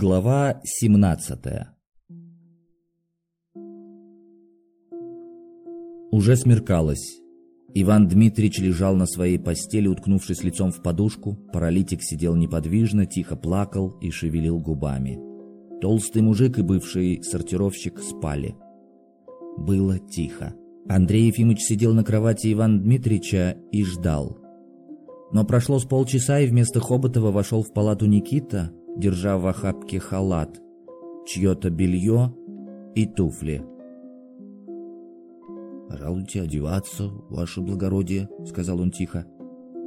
Глава 17 Уже смеркалось. Иван Дмитриевич лежал на своей постели, уткнувшись лицом в подушку. Паралитик сидел неподвижно, тихо плакал и шевелил губами. Толстый мужик и бывший сортировщик спали. Было тихо. Андрей Ефимович сидел на кровати Ивана Дмитриевича и ждал. Но прошло с полчаса, и вместо Хоботова вошел в палату Никита, держа в охапке халат, чье-то белье и туфли. «Пожалуйте одеваться, ваше благородие», — сказал он тихо.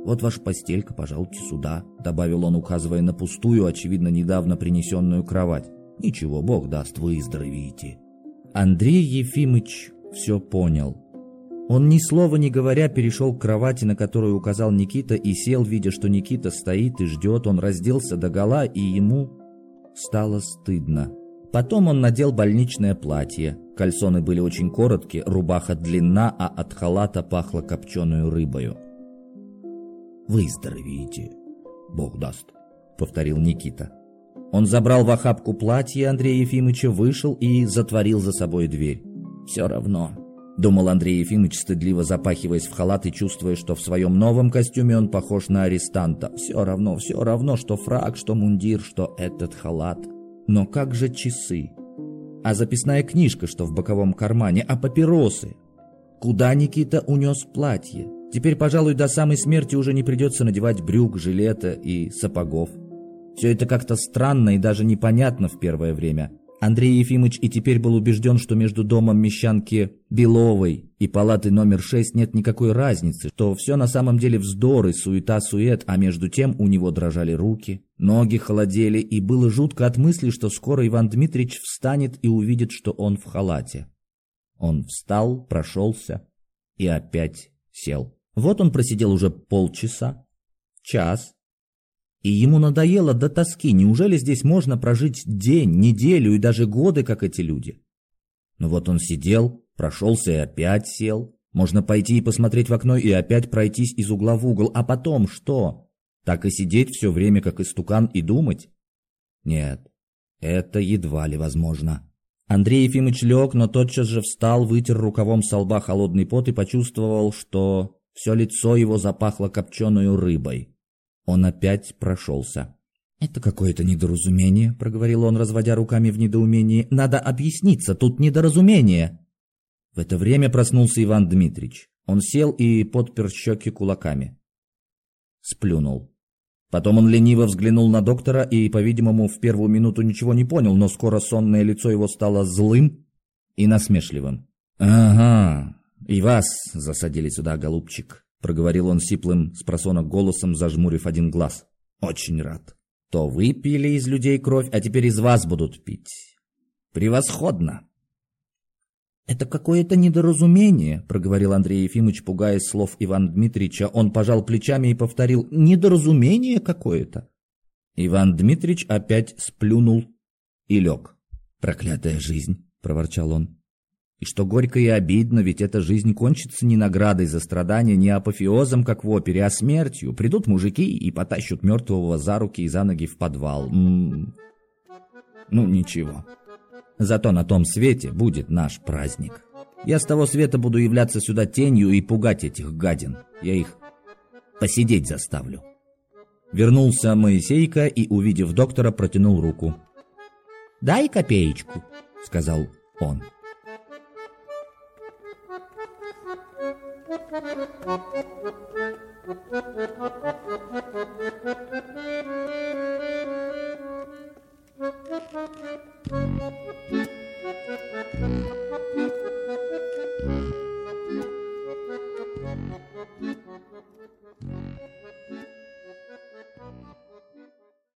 «Вот ваша постелька, пожалуйте сюда», — добавил он, указывая на пустую, очевидно, недавно принесенную кровать. «Ничего, Бог даст, выздоровеете». Андрей Ефимыч все понял. Он ни слова не говоря перешел к кровати, на которую указал Никита, и сел, видя, что Никита стоит и ждет. Он разделся догола, и ему стало стыдно. Потом он надел больничное платье. Кальсоны были очень короткие, рубаха длинна, а от халата пахло копченую рыбою. «Выздоровеете, Бог даст», — повторил Никита. Он забрал в охапку платье Андрея Ефимовича, вышел и затворил за собой дверь. «Все равно, Думал Андрей Ефимович, стыдливо запахиваясь в халат и чувствуя, что в своем новом костюме он похож на арестанта. Все равно, все равно, что фраг, что мундир, что этот халат. Но как же часы? А записная книжка, что в боковом кармане? А папиросы? Куда Никита унес платье? Теперь, пожалуй, до самой смерти уже не придется надевать брюк, жилета и сапогов. Все это как-то странно и даже непонятно в первое время. Андрей Ефимович и теперь был убежден, что между домом мещанки Беловой и палатой номер 6 нет никакой разницы, что все на самом деле вздор и суета-сует, а между тем у него дрожали руки, ноги холодели, и было жутко от мысли, что скоро Иван Дмитриевич встанет и увидит, что он в халате. Он встал, прошелся и опять сел. Вот он просидел уже полчаса, час, и ему надоело до тоски, неужели здесь можно прожить день, неделю и даже годы, как эти люди? Но вот он сидел, прошелся и опять сел. Можно пойти и посмотреть в окно и опять пройтись из угла в угол. А потом что? Так и сидеть все время, как истукан, и думать? Нет, это едва ли возможно. Андрей Ефимович лег, но тотчас же встал, вытер рукавом со лба холодный пот и почувствовал, что все лицо его запахло копченую рыбой. Он опять прошелся. «Это какое-то недоразумение», — проговорил он, разводя руками в недоумении. «Надо объясниться, тут недоразумение». В это время проснулся Иван Дмитрич. Он сел и подпер щеки кулаками. Сплюнул. Потом он лениво взглянул на доктора и, по-видимому, в первую минуту ничего не понял, но скоро сонное лицо его стало злым и насмешливым. «Ага, и вас засадили сюда, голубчик», проговорил он сиплым с просонок голосом, зажмурив один глаз. Очень рад. То вы пили из людей кровь, а теперь из вас будут пить. Превосходно. Это какое-то недоразумение, проговорил Андрей Ефимович, пугаясь слов Ивана Дмитриевича. Он пожал плечами и повторил: недоразумение какое-то. Иван Дмитрич опять сплюнул и лег. Проклятая жизнь, проворчал он. И что горько и обидно, ведь эта жизнь кончится не наградой за страдания, не апофеозом, как в опере, а смертью. Придут мужики и потащут мертвого за руки и за ноги в подвал. М -м -м. Ну, ничего. Зато на том свете будет наш праздник. Я с того света буду являться сюда тенью и пугать этих гадин. Я их посидеть заставлю. Вернулся Моисейка и, увидев доктора, протянул руку. «Дай копеечку», — сказал он. Mm-hmm.